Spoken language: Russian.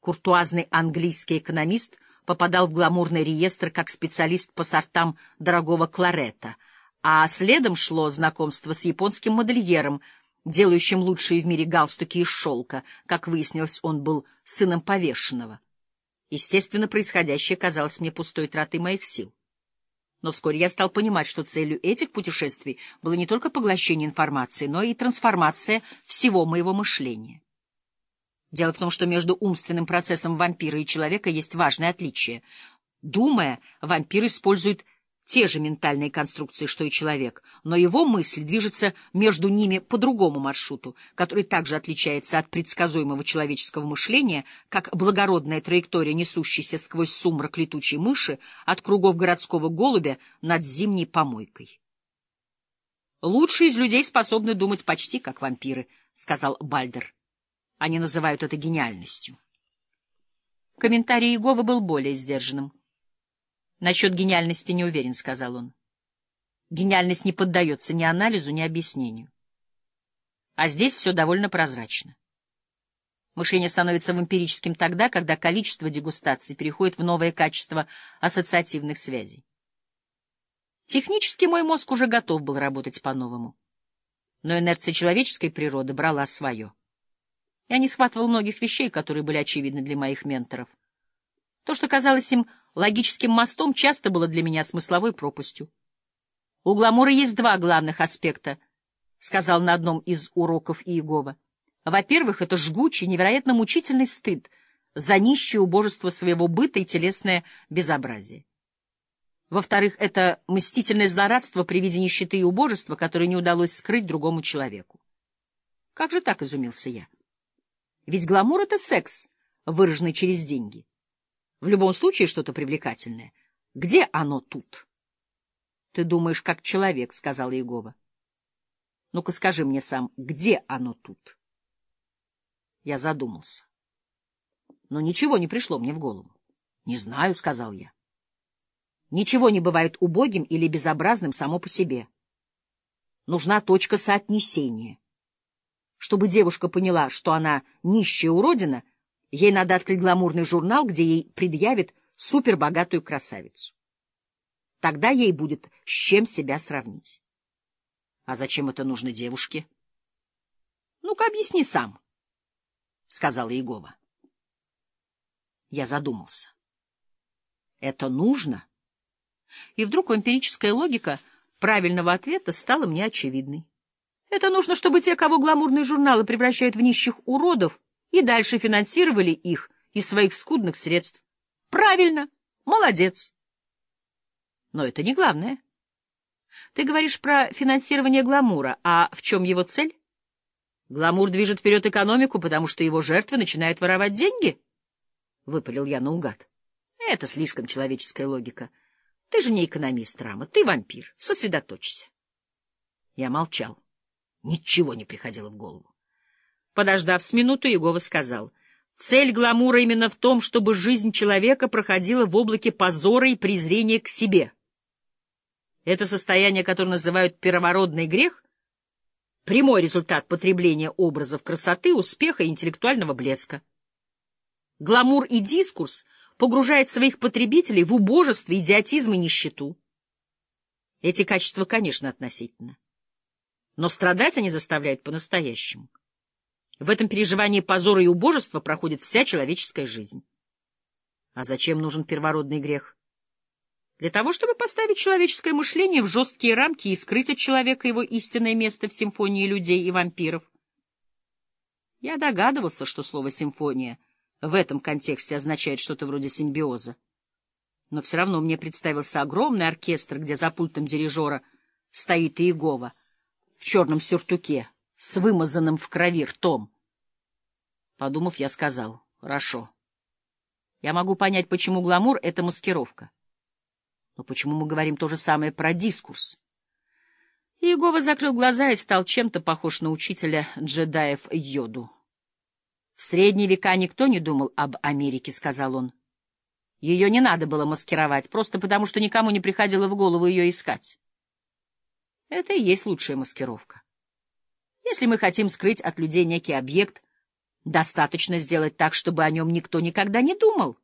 Куртуазный английский экономист попадал в гламурный реестр как специалист по сортам дорогого кларета, а следом шло знакомство с японским модельером, делающим лучшие в мире галстуки из шелка. Как выяснилось, он был сыном повешенного. Естественно, происходящее казалось мне пустой тратой моих сил. Но вскоре я стал понимать, что целью этих путешествий было не только поглощение информации, но и трансформация всего моего мышления. Дело в том, что между умственным процессом вампира и человека есть важное отличие. Думая, вампир использует те же ментальные конструкции, что и человек, но его мысль движется между ними по другому маршруту, который также отличается от предсказуемого человеческого мышления, как благородная траектория, несущаяся сквозь сумрак летучей мыши от кругов городского голубя над зимней помойкой. «Лучшие из людей способны думать почти как вампиры», — сказал Бальдер. «Они называют это гениальностью». Комментарий Иеговы был более сдержанным. Насчет гениальности не уверен, — сказал он. Гениальность не поддается ни анализу, ни объяснению. А здесь все довольно прозрачно. Мышление становится вампирическим тогда, когда количество дегустаций переходит в новое качество ассоциативных связей. Технически мой мозг уже готов был работать по-новому. Но инерция человеческой природы брала свое. Я не схватывал многих вещей, которые были очевидны для моих менторов. То, что казалось им логическим мостом, часто было для меня смысловой пропастью. У гламура есть два главных аспекта, — сказал на одном из уроков Иегова. Во-первых, это жгучий, невероятно мучительный стыд за нищее убожество своего быта и телесное безобразие. Во-вторых, это мстительное злорадство при виде нищеты и убожества, которое не удалось скрыть другому человеку. Как же так, изумился я? Ведь гламур — это секс, выраженный через деньги. В любом случае что-то привлекательное. Где оно тут? — Ты думаешь, как человек, — сказала Егова. — Ну-ка скажи мне сам, где оно тут? Я задумался. Но ничего не пришло мне в голову. — Не знаю, — сказал я. Ничего не бывает убогим или безобразным само по себе. Нужна точка соотнесения. Чтобы девушка поняла, что она нищая уродина, Ей надо открыть гламурный журнал, где ей предъявят супербогатую красавицу. Тогда ей будет с чем себя сравнить. А зачем это нужно девушке? — Ну-ка, объясни сам, — сказала Егова. Я задумался. Это нужно? И вдруг эмпирическая логика правильного ответа стала мне очевидной. Это нужно, чтобы те, кого гламурные журналы превращают в нищих уродов, и дальше финансировали их из своих скудных средств. Правильно, молодец. Но это не главное. Ты говоришь про финансирование гламура, а в чем его цель? Гламур движет вперед экономику, потому что его жертвы начинают воровать деньги? Выпалил я наугад. Это слишком человеческая логика. Ты же не экономист, Рама, ты вампир. Сосредоточься. Я молчал. Ничего не приходило в голову. Подождав с минуту, Егова сказал, «Цель гламура именно в том, чтобы жизнь человека проходила в облаке позора и презрения к себе. Это состояние, которое называют первородный грех, прямой результат потребления образов красоты, успеха и интеллектуального блеска. Гламур и дискурс погружают своих потребителей в убожество, идиотизм и нищету. Эти качества, конечно, относительно. Но страдать они заставляют по-настоящему. В этом переживании позора и убожества проходит вся человеческая жизнь. А зачем нужен первородный грех? Для того, чтобы поставить человеческое мышление в жесткие рамки и скрыть от человека его истинное место в симфонии людей и вампиров. Я догадывался, что слово «симфония» в этом контексте означает что-то вроде симбиоза. Но все равно мне представился огромный оркестр, где за пультом дирижера стоит Иегова в черном сюртуке, с вымазанным в крови ртом. Подумав, я сказал, хорошо. Я могу понять, почему гламур — это маскировка. Но почему мы говорим то же самое про дискурс? Иегова закрыл глаза и стал чем-то похож на учителя джедаев Йоду. В средние века никто не думал об Америке, — сказал он. Ее не надо было маскировать, просто потому что никому не приходило в голову ее искать. Это и есть лучшая маскировка. Если мы хотим скрыть от людей некий объект, Достаточно сделать так, чтобы о нем никто никогда не думал.